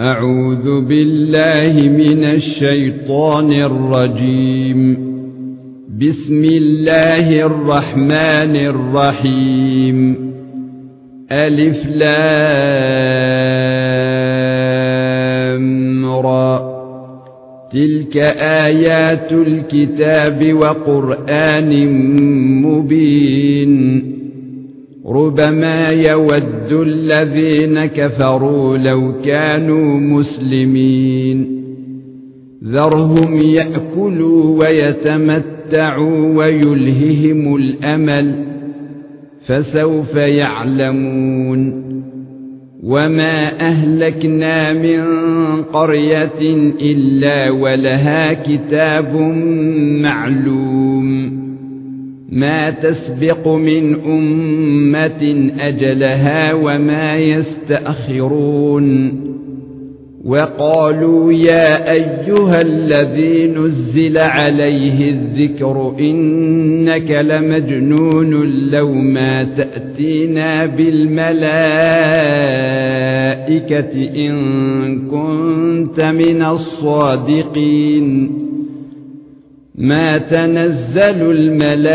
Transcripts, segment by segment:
أعوذ بالله من الشيطان الرجيم. بسم الله الرحمن الرحيم. ألف لام را. تلك آيات الكتاب وقرآن مبين. ربما يود الذين كفروا لو كانوا مسلمين. ذرهم يأكلوا ويتمتعوا ويلههم الأمل فسوف يعلمون. وما أهلكنا من قرية إلا ولها كتاب معلوم. ما تسبق من أمة أجلها وما يستأخرون. وقالوا يا أيها الذي نزل عليه الذكر إنك لمجنون لو ما تأتينا بالملائكة إن كنت من الصادقين. ما تنزل الملائكة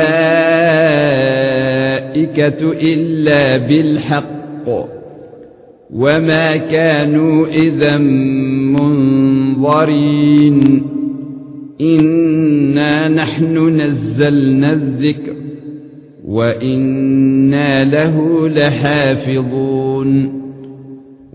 إلا بالحق وما كانوا إذا منظرين. إنا نحن نزلنا الذكر وإنا له لحافظون.